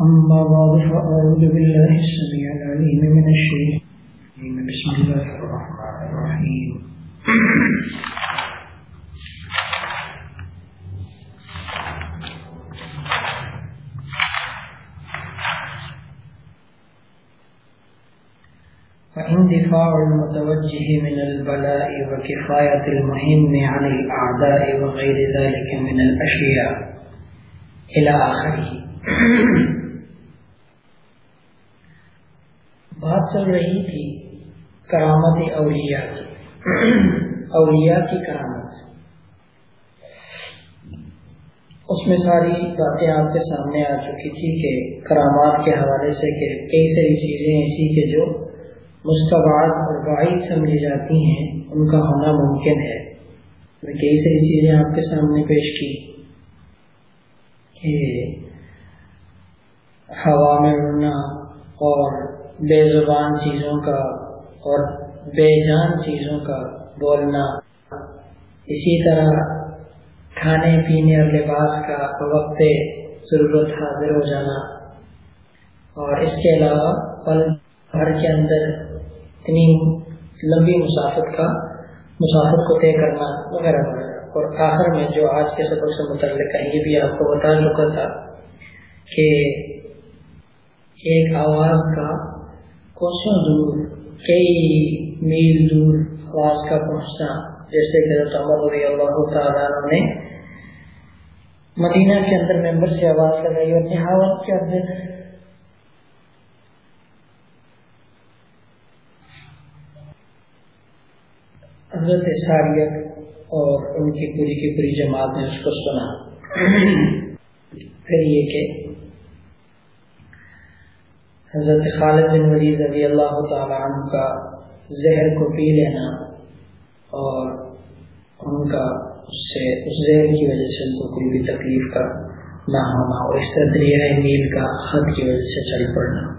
أما بعد، فأعوذ بالله السميع العليم من الشيطان بسم الله الرحمن الرحيم. فاندفاع المتوجه من البلاء وكفاية المهم عن الأعداء وغير ذلك من الأشياء إلى آخره. بات چل رہی تھی کرامت اولیاء کی۔ اولیاء کی کرامت۔ اس میں ساری باتیں آپ کے سامنے آ چکی تھی کہ کرامات کے حوالے سے کہ کئی ساری چیزیں ایسی کہ جو مستباد اور واحد سمجھی جاتی ہیں، ان کا ہونا ممکن ہے۔ میں کئی ساری چیزیں آپ کے سامنے پیش کی کہ ہوا میں اڑنا اور بے زبان چیزوں کا اور بے جان چیزوں کا بولنا۔ اسی طرح کھانے پینے اور لباس کا وقت ضرورت حاضر ہو جانا۔ اور اس کے علاوہ پل بھر کے اندر اتنی لمبی مسافت کا، مسافت کو طے کرنا وغیرہ وغیرہ۔ اور آخر میں جو آج کے سبق سے متعلق ہے، یہ بھی آپ کو بتا چکا تھا کہ ایک آواز کا کوسوں دور، کئی میل دور آواز کا پہنچنا، جیسے کہ عمر رضی اللہ تعالیٰ نے مدینہ کے اندر ممبر سے آواز لگائی اور نہاوت کے اندر حضرت ساریت اور ان کی پوری کی پوری جماعت نے اس کو سنا۔ پھر یہ کہ حضرت خالد بن ولید رضی اللہ تعالیٰ عنہ کا زہر کو پی لینا اور ان کا اس سے اس زہر کی وجہ سے ان کو کوئی بھی تکلیف کا نہ ہونا اور اس طرح دریائے نیل کا خط کی وجہ سے چل پڑنا۔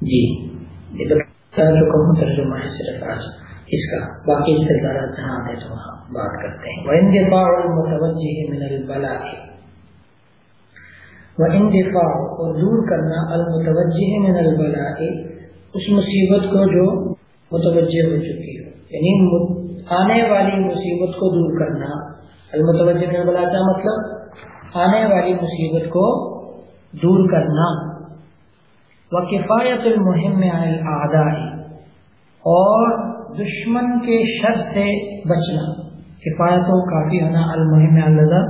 جی یہ بتا چکا ہوں ترجمہ ہے صرف آج۔ اس کا باقی استدارات جہاں ہے تو وہاں بات کرتے ہیں۔ وہ ان کے دفاع المتوجہ من البلا ہے وہ ان دفاع کو دور کرنا المتوجہ من البلا اس مصیبت کو جو متوجہ ہو چکی ہے۔ یعنی آنے والی مصیبت کو دور کرنا۔ المتوجہ من البلا کا مطلب آنے والی مصیبت کو دور کرنا۔ وہ کفایت المہم عن اور دشمن کے شر سے بچنا۔ کفایت و کافی ہونا المہم اللہ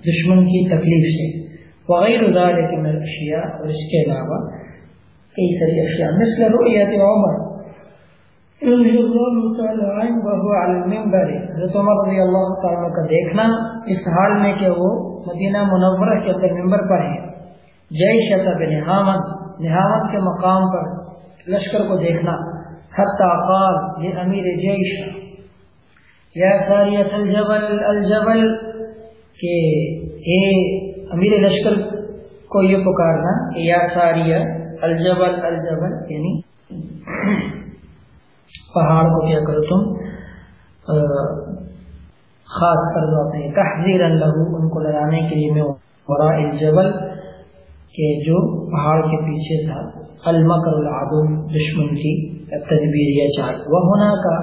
دشمن کی تکلیف سے۔ وغیر ذالک من اشیاء اور اس کے علاوہ کئی ساری اشیاء مثل رؤیت عمر. رضی اللہ تعالی عنہ وهو على المنبر. حضرت عمر رضی اللہ تعالی کا دیکھنا اس حال میں کہ وہ مدینہ منورہ کے اندر منبر پر ہیں. جیشت بنہامت نہامت کے مقام پر لشکر کو دیکھنا. حتی قال لامیر جیش، یا ساریت الجبل الجبل، کہ اے امیر لشکر کو یہ پکارنا کہ یا ساریہ الجبل الجبل یعنی پہاڑ کو کیا کرو تم خاص کر دو اپنے تحذیر اللہ ان کو لڑانے کے لیے میں وراء الجبل کہ جو پہاڑ کے پیچھے تھا، المکر العدو، دشمن کی تدبیر یا چال وہ ہونا کا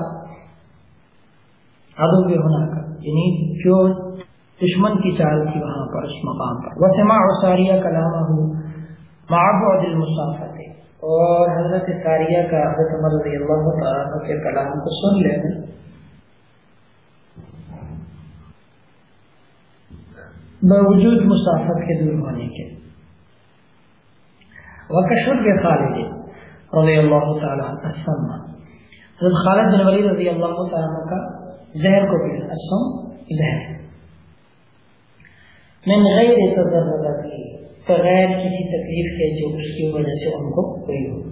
عدو بھی ہونا کا یعنی جو دشمن کی چال تھی وہاں پر، اس مقام پر۔ وہ اور ساریہ کلام ہوں معبود المسافت اور حضرت ساریہ کا حضرت عمر رضی اللہ تعالیٰ کے کلام کو سن لینا باوجود مسافت کے دور ہونے کے۔ وکشر کے خالد رضی اللہ تعالیٰ السلم حضرت خالد بن ولید رضی اللہ تعالیٰ کا زہر کو پینا السم زہر۔ من غیر تضررتی بغیر کسی تکلیف کے جو اس کی وجہ سے ان کو ہوئی ہو۔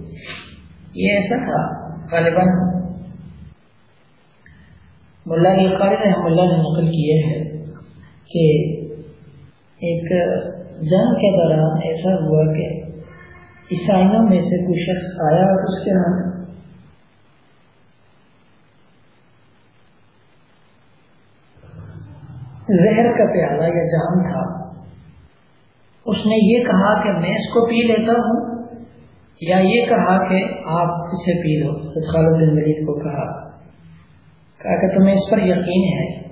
یہ ایسا تھا، غالباً۔ ملا قاری رحم اللہ نے نقل کیے ہے کہ ایک جنگ کے دوران ایسا ہوا کہ عیسائیوں میں سے کوئی شخص آیا اور اس کے نام زہر کا پیالہ یا جام تھا۔ اس نے یہ کہا کہ میں اس کو پی لیتا ہوں یا یہ کہا کہ آپ اسے پی لو خالد بن ولید کو کہا۔ کہا کہ تمہیں اس پر یقین ہے۔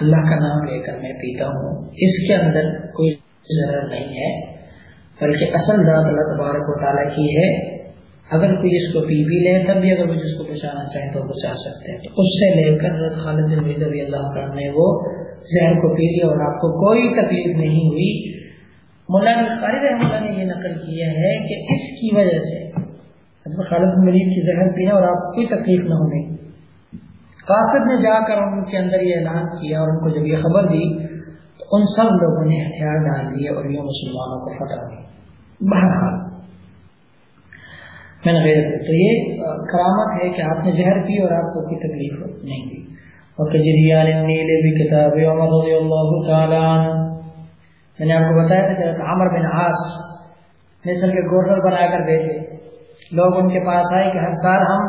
اللہ کا نام لے کر میں پیتا ہوں۔ اس کے اندر کوئی ضرر نہیں ہے، بلکہ اصل ذات اللہ تبارک و تعالیٰ کی ہے۔ اگر کوئی اس کو پی بھی لے، تب بھی اگر اس کو بچانا چاہے تو بچا سکتے ہیں۔ تو اس سے لے کر خالد بن ولید رضی اللہ عنہ نے وہ زہر کو پی لیا اور آپ کو کوئی تکلیف نہیں ہوئی۔ مولانا قاری رحمۃ اللہ نے یہ نقل کیا ہے کہ اس کی وجہ سے حضرت خالد مریض کی زہر پینا اور آپ کو کوئی تکلیف نہ ہونے قاصد نے جا کر ان کے اندر یہ اعلان کیا اور ان کو جب یہ خبر دی تو ان سب لوگوں نے ہتھیار ڈال دیے اور یہ مسلمانوں کو فتح دی۔ بہرحال، میں نے تو یہ کرامت ہے کہ آپ نے زہر پی اور آپ کو کوئی تکلیف نہیں دی۔ اور کجریان نیلے عمر رضی اللہ تعالیٰ یعنی میں نے آپ کو بتایا تھا کہ عامر بن آس مصر کے گورنر بنا کر بھیجے لوگ ان کے پاس آئے کہ ہر سال ہم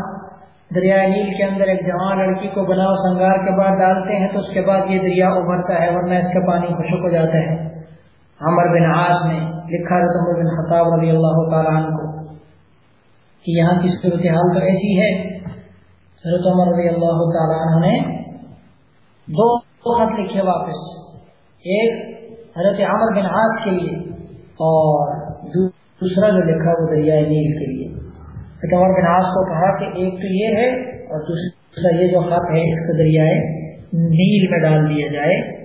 دریائے نیل کے اندر ایک جوان لڑکی کو بناؤ، سنگار کے بعد ڈالتے ہیں تو اس کے بعد یہ دریا ابھرتا ہے ورنہ اس کا پانی خشک ہو جاتا ہے۔ عامر بن آس نے لکھا رتم بن خطاب رضی اللہ تعالیٰ عنہ کو کہ یہاں کی صورتحال تو ایسی ہے۔ حضرت عمر رضی اللہ تعالیٰ عنہ نے دو خط لکھے واپس۔ ایک حضرت عامر بن عاص کے لیے اور دوسرا جو لکھا وہ دریائے نیل کے لیے۔ حضرت عمر بن عاص کو کہا کہ ایک تو یہ ہے اور دوسرا یہ جو خط ہے اس کو دریائے نیل میں ڈال دیا جائے۔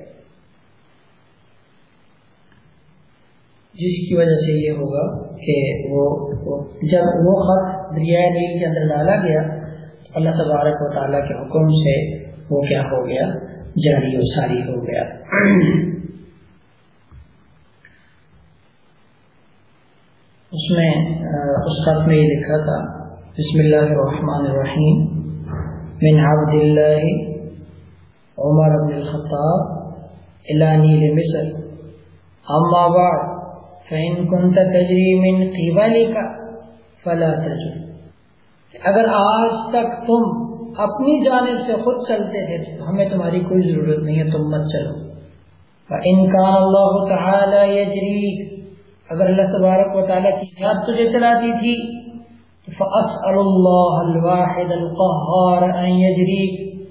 جس کی وجہ سے یہ ہوگا کہ وہ جب وہ خط دریائے نیل کے اندر ڈالا گیا، اللہ تبارک و تعالیٰ کے حکم سے وہ کیا ہو گیا؟ جاری و ساری ہو گیا۔ اس میں، اس خط میں یہ لکھا تھا، بسم اللہ الرحمن الرحیم، من عبد اللہ عمر بن الخطاب الانی لمصر اما بعد، فإن كنت تجری من قبلك فلا تجر اگر آج تک تم اپنی جانب سے خود چلتے تھے ہمیں تمہاری کوئی ضرورت نہیں ہے، تم مت چلو۔ فإن كان الله تعالی يجريك اگر اللہ تبارک و تعالیٰ کی یاد تجھے چلاتی تھی، فَأَسْأَلُ اللَّهَ الْوَاحِدَ الْقَهَّارَ أَن يَجْرِيك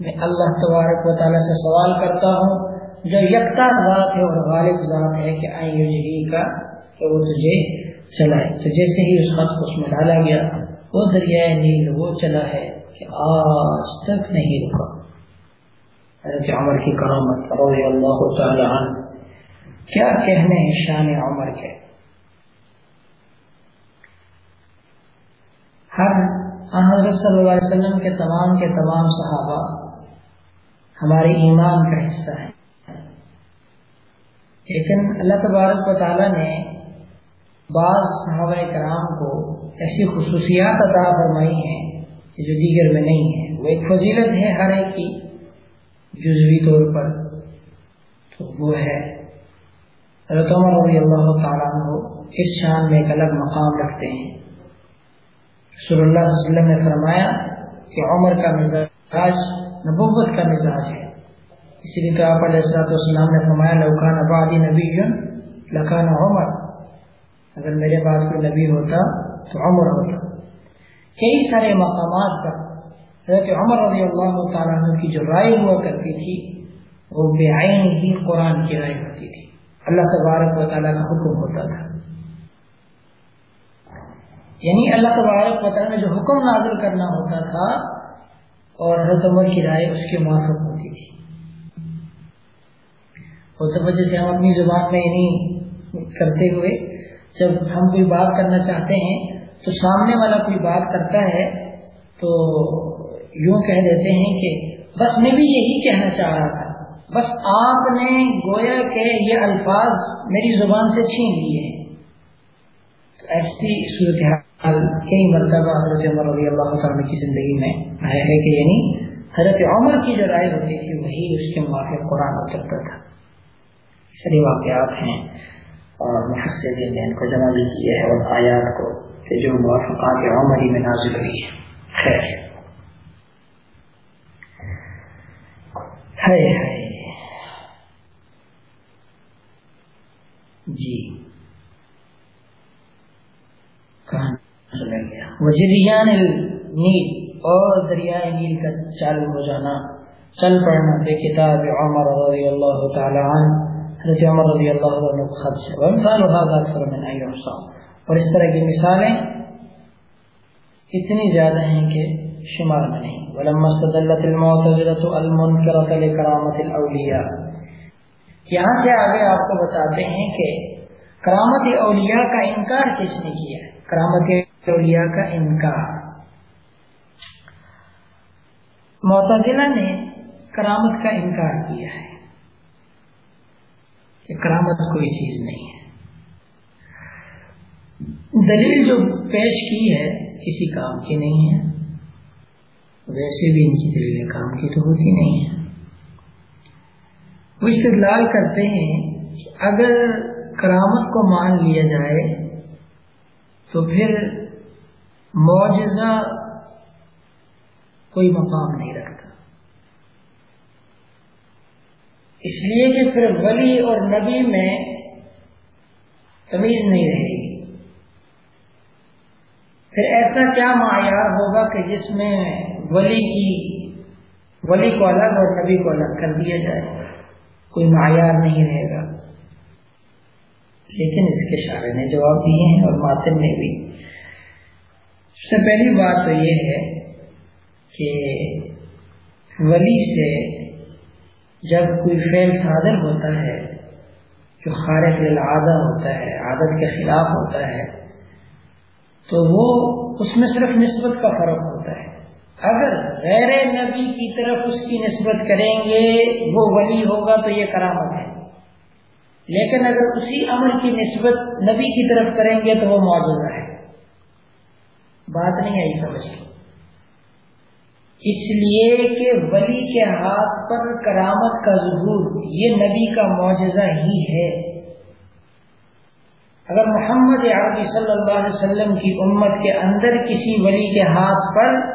میں اللہ تبارک و تعالیٰ سے سوال کرتا ہوں، جو یکتا ذات ہے اور غالب ذات ہے کہ ان یجری کا کہ وہ تجھے چلائے تو جیسے ہی اس خط کو اس میں ڈالا گیا۔ وہ دریائے نیل وہ چلا ہے۔ کہ آج تک نہیں رکا۔ حضرت عمر کی کرامت رضی اللہ تعالی عنہ۔ کیا کہنے ہیں شان عمر کے؟ ہر حضرت صلی اللہ علیہ وسلم کے تمام کے تمام صحابہ ہمارے ایمان کا حصہ ہیں۔ لیکن اللہ تبارک و تعالیٰ نے بعض صحابہ کرام کو ایسی خصوصیات عطا فرمائی ہیں جو دیگر میں نہیں ہے، وہ ایک فضیلت ہے ہر ایک کی جزوی طور پر۔ تو وہ ہے۔ حضرت رضی اللہ تعالیٰ عنہ اس شان میں ایک الگ مقام رکھتے ہیں۔ رسول اللہ صلی اللہ علیہ وسلم نے فرمایا کہ عمر کا مزاج نبوت کا مزاج ہے۔ اسی لیے تو آپ علیہ السلاۃ والسلام نے فرمایا لوکان آبادی نبی لکان عمر۔ اگر میرے بعد کوئی نبی ہوتا تو عمر ہوتا۔ کئی سارے مقامات پر حضرت عمر رضی اللہ تعالیٰ عنہ کی جو رائے ہوا کرتی تھی، وہ بے آئین ہی قرآن کی رائے ہوتی تھی۔ اللہ تبارک و تعالیٰ کا حکم ہوتا تھا۔ یعنی اللہ تبارک و تعالیٰ نے جو حکم نازل کرنا ہوتا تھا اور حضرت عمر کی رائے اس کے موافق ہوتی تھی۔ اس وجہ سے ہم اپنی زبان میں یعنی کرتے ہوئے جب ہم کوئی بات کرنا چاہتے ہیں تو سامنے والا کوئی بات کرتا ہے تو یوں کہہ دیتے ہیں کہ بس میں بھی یہی کہنا چاہ رہا تھا۔ بس آپ نے گویا کہ یہ الفاظ میری زبان سے چھین لیے۔ ہیں تو ایسی صورتحال کئی مرتبہ حضرت عمر رضی اللہ تعالیٰ کی زندگی میں آیا ہے کہ یعنی حضرت عمر کی جو رائے ہوتی تھی وہی اس کے موافق قرآن اترتا تھا۔ ساری واقعات ہیں۔ اور محسدین نے ان کو جمع بھی کیا ہے اور آیات کو کہ جو موافقات عمری میں نازل ہوئی ہے خیر۔ ہے جی۔ کہاں چلا گیا؟ وجریان نیل اور دریائے نیل کا چالو ہو جانا۔ چل پڑنا بے کتاب عمر رضی اللہ تعالی عنہ۔ حضرت عمر رضی اللہ عنہ خط سے وانفال هذا اکثر من ای اور اس طرح کی مثالیں اتنی زیادہ ہیں کہ شمار میں نہیں. ولما استدلت المعتزلة المنکرة لکرامت الاولیاء. یہاں سے آگے آپ کو بتاتے ہیں کہ کرامت اولیاء کا انکار کس نے کیا؟ کرامت اولیاء کا انکار. معتدلہ نے کرامت کا انکار کیا ہے. کرامت کوئی چیز نہیں ہے۔ دلیل جو پیش کی ہے کسی کام کی نہیں ہے۔ ویسے بھی ان کی دلیل کام کی تو ہوتی نہیں ہے۔ وہ استدلال کرتے ہیں کہ اگر کرامت کو مان لیا جائے تو پھر معجزہ کوئی مقام نہیں رکھتا۔ اس لیے کہ پھر ولی اور نبی میں تمیز نہیں رہے گی پھر ایسا کیا معیار ہوگا کہ جس میں ولی کی، ولی کو الگ اور نبی کو الگ کر دیا جائے؟ کوئی معیار نہیں رہے گا۔ لیکن اس کے شاعر نے جواب دیے ہیں اور ماتن نے بھی۔ سب سے پہلی بات تو یہ ہے کہ ولی سے جب کوئی فعل صادر ہوتا ہے، جو خارق للعادہ ہوتا ہے، عادت کے خلاف ہوتا ہے، تو وہ اس میں صرف نسبت کا فرق ہوتا ہے۔ اگر غیر نبی کی طرف اس کی نسبت کریں گے، وہ ولی ہوگا تو یہ کرامت ہے۔ لیکن اگر اسی عمل کی نسبت نبی کی طرف کریں گے تو وہ معجزہ ہے۔ بات نہیں آئی سمجھ اس لیے کہ ولی کے ہاتھ پر کرامت کا ظہور، یہ نبی کا معجزہ ہی ہے۔ اگر محمد عربی صلی اللہ علیہ وسلم کی امت کے اندر کسی ولی کے ہاتھ پر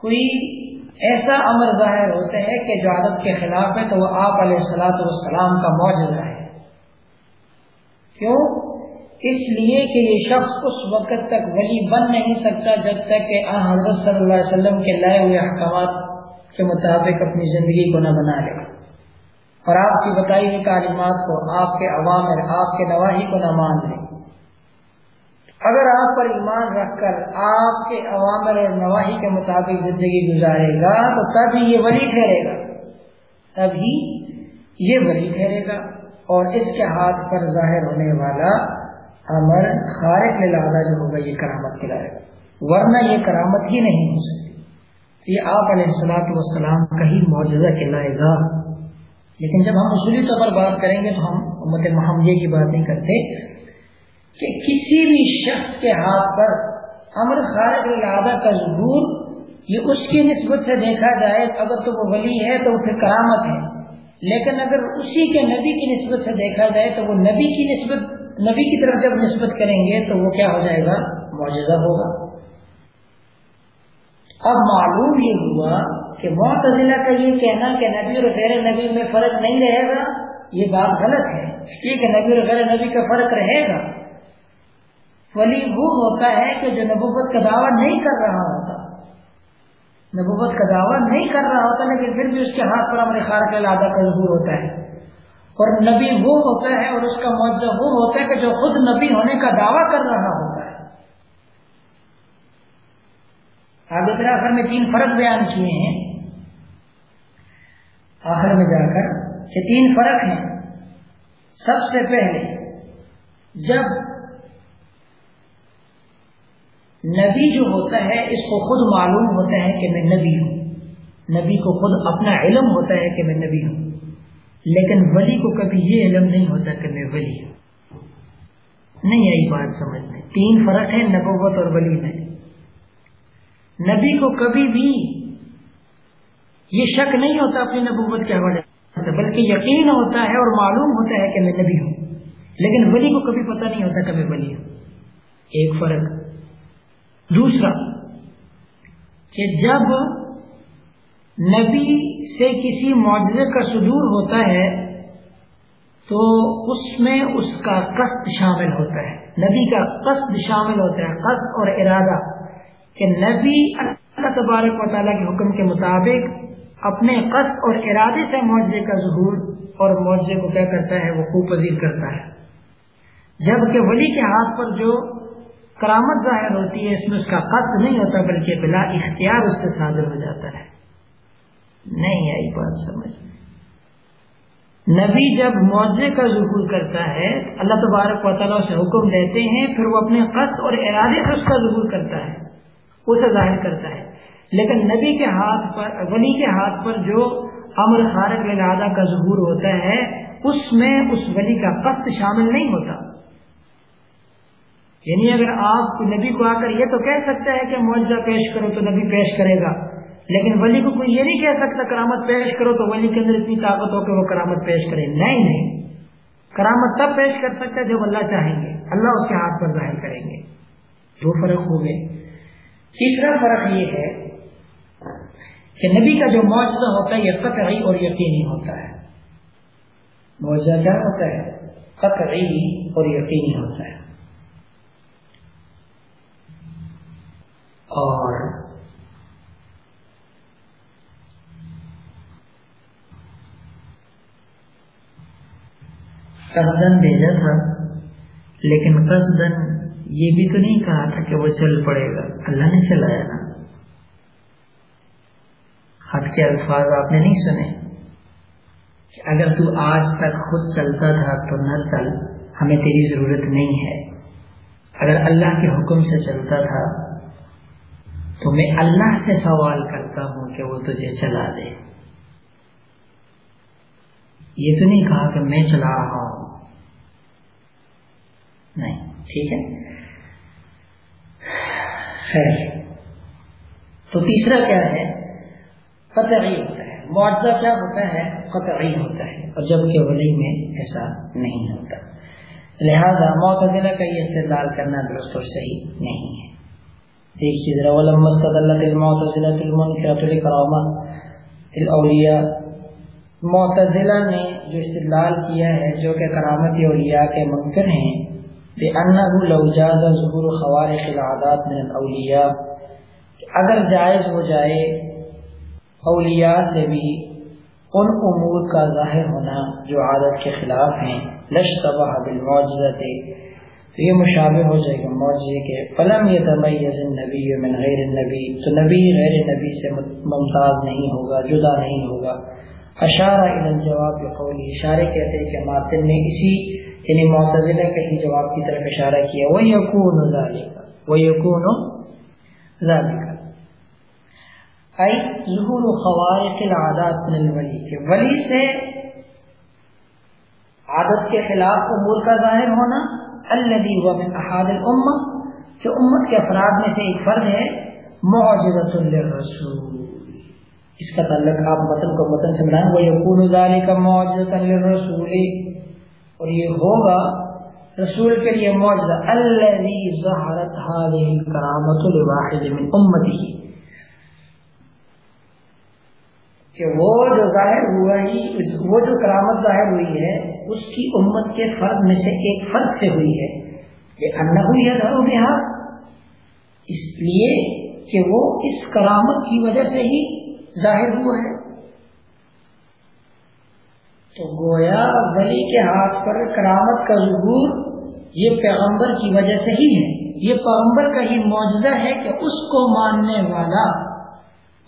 کوئی ایسا امر ظاہر ہوتا ہے کہ جو عادت کے خلاف ہے، تو وہ آپ علیہ السلاۃ والسلام کا معجزہ ہے۔ کیوں؟ اس لیے کہ یہ شخص اس وقت تک ولی بن نہیں سکتا جب تک کہ حضرت صلی اللہ علیہ وسلم کے لائے ہوئے احکامات کے مطابق اپنی زندگی کو نہ بنا لے۔ اور آپ کی بتائی ہوئی تعلیمات کو آپ کے عوامر آپ کے نواحی کو نہ مان لے اگر آپ پر ایمان رکھ کر آپ کے عوامر اور نواحی کے مطابق زندگی گزارے گا تو تب ہی یہ ولی ٹھہرے گا۔ تب ہی یہ ولی ٹھہرے گا اور اس کے ہاتھ پر ظاہر ہونے والا امر خارق لہٰذا جو ہوگا یہ کرامت کھلائے گا ورنہ یہ کرامت ہی نہیں ہو سکتی۔ یہ آپ علیہ السلاط والسلام کا ہی معجزہ کہلائے گا۔ لیکن جب ہم اصولی طور پر بات کریں گے تو ہم امت محمدیہ کی بات نہیں کرتے کہ کسی بھی شخص کے ہاتھ پر امر خارق العادہ کا ظہور یہ اس کی نسبت سے دیکھا جائے اگر تو وہ ولی ہے تو وہ پھر کرامت ہے۔ لیکن اگر اسی کے نبی کی نسبت سے دیکھا جائے تو وہ نبی کی نسبت نبی کی طرف جب نسبت کریں گے تو وہ کیا ہو جائے گا؟ معجزہ ہوگا۔ اب معلوم یہ ہوا کہ معتزلہ کا یہ کہنا کہ نبی اور غیر نبی میں فرق نہیں رہے گا، یہ بات غلط ہے۔ اس لیے کہ نبی اور غیر نبی کا فرق رہے گا۔ ولی وہ ہوتا ہے کہ جو نبوت کا دعویٰ نہیں کر رہا ہوتا، نبوت کا دعویٰ نہیں کر رہا ہوتا، لیکن پھر بھی اس کے ہاتھ پر ہمارے خار کے لادہ کا ظہور ہوتا ہے۔ اور نبی وہ ہوتا ہے اور اس کا معاوضہ وہ ہوتا ہے کہ جو خود نبی ہونے کا دعویٰ کر رہا ہوتا ہے۔ آگے پھر آخر میں تین فرق بیان کیے ہیں۔ آخر میں جا کر کہ تین فرق ہیں۔ سب سے پہلے جب نبی جو ہوتا ہے، اس کو خود معلوم ہوتا ہے کہ میں نبی ہوں۔ نبی کو خود اپنا علم ہوتا ہے کہ میں نبی ہوں۔ لیکن ولی کو کبھی یہ علم نہیں ہوتا کہ میں ولی ہوں۔ نہیں آئی بات سمجھ میں۔ تین فرق ہے نبوت اور ولی میں۔ نبی کو کبھی بھی یہ شک نہیں ہوتا اپنی نبوت کے حوالے سے، بلکہ یقین ہوتا ہے اور معلوم ہوتا ہے کہ میں نبی ہوں۔ لیکن ولی کو کبھی پتہ نہیں ہوتا کہ میں ولی ہوں۔ ایک فرق۔ دوسرا، کہ جب نبی سے کسی معجزے کا صدور ہوتا ہے تو اس میں اس کا قصد شامل ہوتا ہے۔ نبی کا قصد شامل ہوتا ہے، قصد اور ارادہ کہ نبی اللہ تبارک و تعالیٰ کے حکم کے مطابق اپنے قصد اور ارادے سے معاوضے کا ظہور اور معاوضے کو کیا کرتا ہے، وہ خوب پذیر کرتا ہے۔ جبکہ ولی کے ہاتھ پر جو کرامت ظاہر ہوتی ہے، اس میں اس کا قصد نہیں ہوتا، بلکہ بلا اختیار اس سے صادر ہو جاتا ہے۔ نہیں آئی بات سمجھ۔ نبی جب معاوضے کا ظہور کرتا ہے، اللہ تبارک و تعالیٰ سے حکم دیتے ہیں، پھر وہ اپنے قصد اور ارادے سے اس کا ظہور کرتا ہے، اسے ظاہر کرتا ہے۔ لیکن نبی کے ہاتھ پر، ولی کے ہاتھ پر جو امر خارق ارادہ کا ظہور ہوتا ہے، اس میں اس ولی کا قصد شامل نہیں ہوتا۔ یعنی اگر آپ نبی کو آ کر یہ تو کہہ سکتا ہے کہ معاوضہ پیش کرو تو نبی پیش کرے گا۔ لیکن ولی کو کوئی یہ نہیں کہہ سکتا کرامت پیش کرو تو ولی کے اندر اتنی طاقت ہو کہ وہ کرامت پیش کرے۔ نہیں نہیں۔ کرامت تب پیش کر سکتا ہے جب اللہ چاہیں گے۔ اللہ اس کے ہاتھ پر ظاہر کریں گے۔ دو فرق ہو گئے۔ تیسرا فرق یہ ہے کہ نبی کا جو معاوضہ ہوتا ہے یہ قطعی اور یقینی ہوتا ہے۔ معاوضہ کیا ہوتا ہے؟ قطعی اور یقینی ہوتا ہے۔ اور قصدن بھیجا تھا لیکن قصدن یہ بھی تو نہیں کہا تھا کہ وہ چل پڑے گا۔ اللہ نے چلایا نا۔ خط کے الفاظ آپ نے نہیں سنے؟ کہ اگر تو آج تک خود چلتا تھا تو نہ چل، ہمیں تیری ضرورت نہیں ہے۔ اگر اللہ کے حکم سے چلتا تھا تو میں اللہ سے سوال کرتا ہوں کہ وہ تجھے چلا دے۔ یہ تو نہیں کہا کہ میں چلا رہا ہوں۔ نہیں، ٹھیک ہے؟ خیر۔ تو تیسرا کیا ہے؟ قطعی ہوتا ہے۔ معاوضہ کیا ہوتا ہے؟ قطعی ہوتا ہے، اور جبکہ ولی میں ایسا نہیں ہوتا۔ لہذا معتدلہ کا یہ استدلال کرنا درست اور صحیح نہیں ہے۔ دیکھیے ذرا، ولم استدلت المعتزلة المنكرة الاولیاء۔ معتزلہ نے جو استدلال کیا ہے، جو کہ کرامت اولیاء کے منکر ہیں بأنه لو جاز ظهور خوارق العادات من الاولیاء اگر جائز ہو جائے، اولیاء سے بھی ان امور کا ظاہر ہونا جو عادت کے خلاف ہیں، لشتبہ بالمعجزت تو یہ مشابہ ہو جائے گا معجزے کے۔ فلم یتمیز النبی من غیر النبی، تو نبی غیر نبی سے ممتاز نہیں ہوگا، جدا نہیں ہوگا۔ اشارہ جواب اشارے کہتے ہیں کہ ماتن نے اسی یعنی معتزلہ کے ہی جواب کی طرف اشارہ کیا وہ یقون وہ یقون ای ظہور خوارق العادات من الولی کہ ولی سے عادت کے خلاف امور کا ظاہر ہونا، الذي هو من احاد الامه کہ امت کے افراد میں سے ایک فرد ہے معجزۃ للرسول۔ اس کا تعلق آپ متن کو متن سے بنائیں وہ یقون ذالک معجزۃ للرسول۔ اور یہ ہوگا رسول کے لیے معجزہ الذي ظهرت هذه الكرامه لواحد من امته۔ کہ وہ جو ظاہر ہوا ہی وہ جو کرامت ظاہر ہوئی ہے، اس کی امت کے فرد میں سے ایک فرد سے ہوئی ہے۔ یہ انہو یظہر بہا۔ اس لیے کہ وہ اس کرامت کی وجہ سے ہی ظاہر ہوا ہے۔ تو گویا ولی کے ہاتھ پر کرامت کا ظہور یہ پیغمبر کی وجہ سے ہی ہے۔ یہ پیغمبر کا ہی معجزہ ہے کہ اس کو ماننے والا،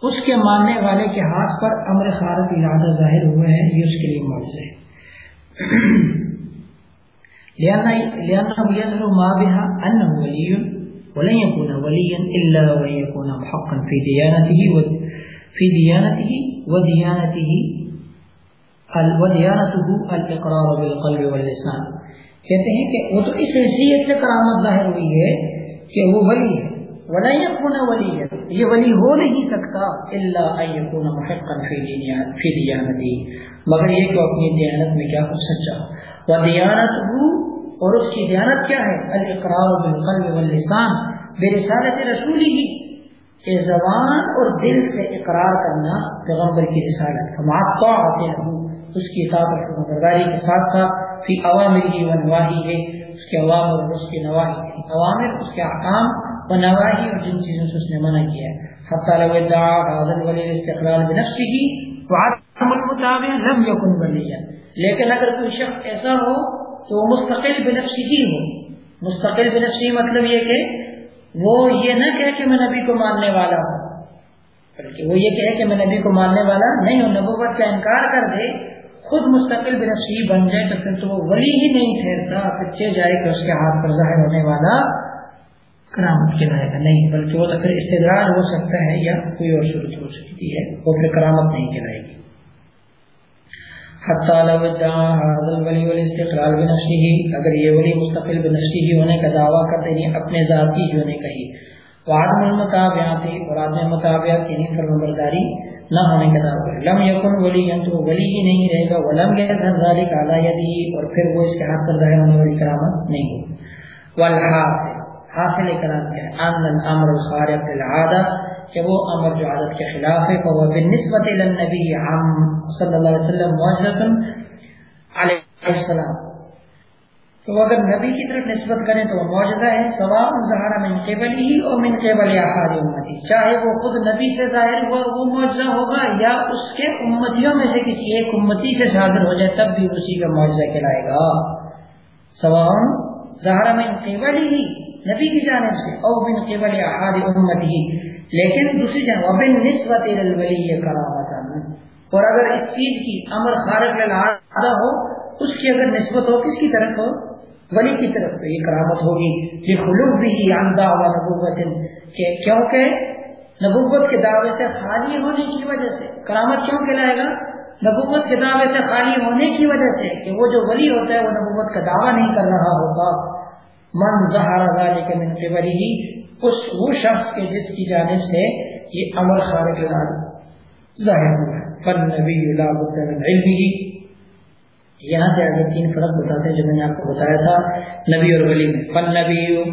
اس کے ماننے والے کے ہاتھ پر امر خارت ارادہ ظاہر ہوئے ہیں، یہ اس کے لیے معجزہ ہے۔ لأنه ما بها أنه ولي ولن يكون وليا إلا ويكون محقا في ديانته فی دیانته و الاقرار بالقلب واللسان کہتے ہیں کہ وہ تو اس حیثیت سے کرامت ظاہر ہوئی ہے کہ وہ ولی ہے۔ ولا يكون وليا یہ ولی ہو نہیں سکتا الا ان يكون محقا في ديانته مگر یہ کہ اپنی دیانت میں کیا ہو سچا و دیانته اور اس کی دیانت کیا ہے؟ الاقرار بالقلب واللسان برسالت رسوله کہ زبان اور دل سے اقرار کرنا پیغمبر کی رسالت۔ ہم آپ کو آتے ہیں اس کی اطاعت اور برداری کے ساتھ ساتھ فی عوامر ہی و نواہی ہے۔ اس کے عوامر اور اس کی نواہی ہے عوامر اس کے احکام و نواہی اور جن چیزوں سے اس نے منع کیا ہے۔ حتی لو ادعا حاضر ولی استقلال بنفسی وعدم المتابع لم یکن ولیہ لیکن اگر کوئی شخص ایسا ہو تو مستقل بنفسی ہی ہو۔ مستقل بنفسی مطلب یہ کہ وہ یہ نہ کہے کہ میں نبی کو ماننے والا ہوں، بلکہ وہ یہ کہے کہ میں نبی کو ماننے والا نہیں ہوں، نبوت کا انکار کر دے خود مستقل بنفسی بن جائے تو پھر تو وہ ولی ہی نہیں ٹھہرتا پھر جائے کہ اس کے ہاتھ پر ظاہر ہونے والا کرامت کے کہلائے گا نہیں، بلکہ وہ تو پھر استدراج ہو سکتا ہے یا کوئی اور صورت ہو سکتی ہے، وہ پھر کرامت نہیں کہلائے گی۔ اگر یہ ولی مستقل بنفسی ہی ہونے کا دعویٰ کرتے ہیں یعنی اپنے ذاتی ہونے کا ہی وعدم المطابعات اور عدم مطابعات یعنی فرمبرداری نہ ہونے کا دعویٰ لم یکن ولی تو ولی ہی نہیں رہے گا، ولم یظہر ذلك علی یدی، اور پھر وہ اس کے ہاتھ پر ظاہر ہونے والی کرامت نہیں ہو والحاصل، حاصل کلام کیا ہے؟ ان الامر الخارق للعادہ، کہ وہ امر جو عادت کے خلاف ہے فهو بالنسبه للنبي عام صلی اللہ علیہ وسلم معجزہ علیہ السلام۔ تو اگر نبی کی طرف نسبت کریں تو وہ معجزہ ہے، ثواب ظاہر من قبل ہی اور من قبل احاد امتی۔ چاہے وہ خود نبی سے ظاہر ہوا وہ معجزہ ہوگا یا اس کے امتیوں میں سے کسی ایک امتی سے ظاہر ہو جائے، تب بھی اسی کا معجزہ کہلائے گا۔ ثواب ظاہر من قبل ہی، نبی کی جانب سے، او من قبل احاد امتی۔ لیکن دوسری جانب وبن نسبت الولی کرامت اور اگر اس چیز کی امر خارق للعادہ ہو، اس کی اگر نسبت ہو، کس کی طرف ہو؟ ولی کی طرف تو یہ کرامت ہوگی۔ یہ خلوق بھی آندہ ہوا نبوت کہ کیونکہ نبوت کے دعوے سے خالی ہونے کی وجہ سے۔ کرامت کیوں کہلائے گا؟ نبوت کے دعوے سے خالی ہونے کی وجہ سے کہ وہ جو ولی ہوتا ہے وہ نبوت کا دعویٰ نہیں کر رہا ہوگا من زہارا کے من کے ولی ہی اس وہ شخص کے جس کی جانب سے یہ امر خارق ظاہر ہوا فن نبی اللہ علم یہاں سے آگے تین فرق بتاتے ہیں جو میں نے آپ کو بتایا تھا نبی اور ولی میں۔ فن نبی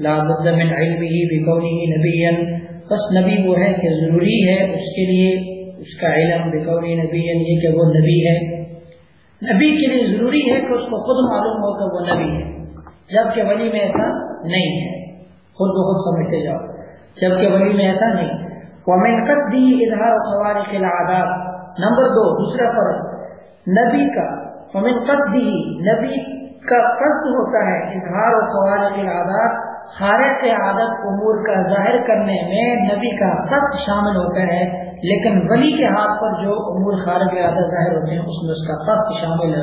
لابد من علمه بکونه نبیا بس نبی وہ ہے کہ ضروری ہے اس کے لیے اس کا علم بکونی نبی یہ کہ وہ نبی ہے۔ نبی کے لیے ضروری ہے کہ اس کو خود معلوم ہو کہ وہ نبی ہے۔ جبکہ ولی میں ایسا نہیں ہے۔ خود بخود سمجھتے جاؤ۔ جبکہ ولی میں ایسا نہیں۔ ومن قصدی اظہار خوارق العادات نمبر دو، دوسرا فرق، نبی کا ومن قصدی نبی کا قصد ہوتا ہے اظہار و خوارق العادات خارق عادت امور کا ظاہر کرنے میں نبی کا قصد شامل ہوتا ہے، لیکن ولی کے ہاتھ پر جو امور خارق عادت ظاہر ہوتے ہیں، اس میں اس کا قصد شامل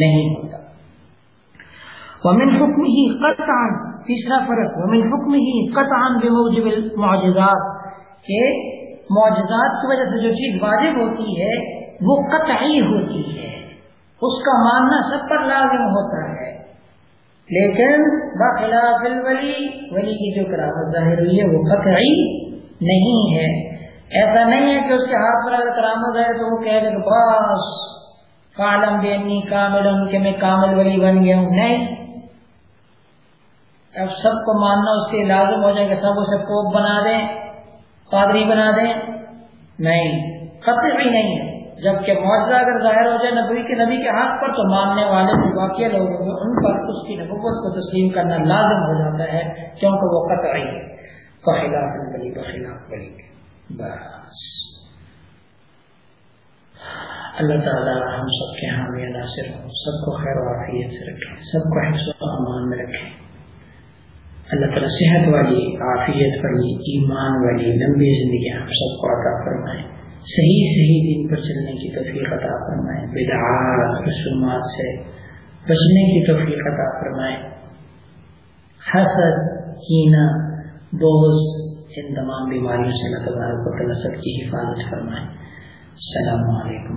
نہیں ہوتا۔ ومن حکم ہی قطعا، تیسرا فرق، ومن حکم ہی قطعا بموجب المعجزات، کہ معجزات کی وجہ سے جو چیز واجب ہوتی ہے، وہ قطعی ہوتی ہے۔ اس کا ماننا سب پر لازم ہوتا ہے۔ لیکن بخلاف الولی، ولی کی جو کرامت ظاہر ہوئی ہے وہ قطعی نہیں ہے۔ ایسا نہیں ہے کہ اس کے ہاتھ پر اگر کرامت ہے تو وہ کہہ دے کہ بس کالم بینی کامل، ان کے میں کامل ولی بن گیا ہوں۔ نہیں۔ اب سب کو ماننا اس کے لازم ہو جائے کہ سب اسے پوپ بنا دیں، پادری بنا دیں۔ نہیں، قطعی نہیں ہے۔ جبکہ معاوضہ اگر ظاہر ہو جائے نبی کے نبی کے ہاتھ پر، تو ماننے والے جو واقع لوگ ہوں گے، ان پر اس کی نبوت کو تسلیم کرنا لازم ہو جاتا ہے، کیونکہ وہ قطعی ہے بخلاف بلی بخلاف بلی۔ بس۔ اللہ تعالیٰ ہم سب کے حامی ناصر ہوں سب کو خیر و عافیت سے رکھیں سب کو حفظ و امان میں رکھیں اللہ تعالیٰ صحت والی، عافیت والی، ایمان والی، لمبی زندگی ہم سب کو عطا فرمائیں صحیح صحیح دن پر چلنے کی توفیق عطا فرمائے۔ بدعات رسومات سے بچنے کی توفیق عطا فرمائے۔ حسد کینا بوز ان تمام بیماریوں سے اللہ تبارک و تعالیٰ سب کی حفاظت فرمائے۔ السلام علیکم۔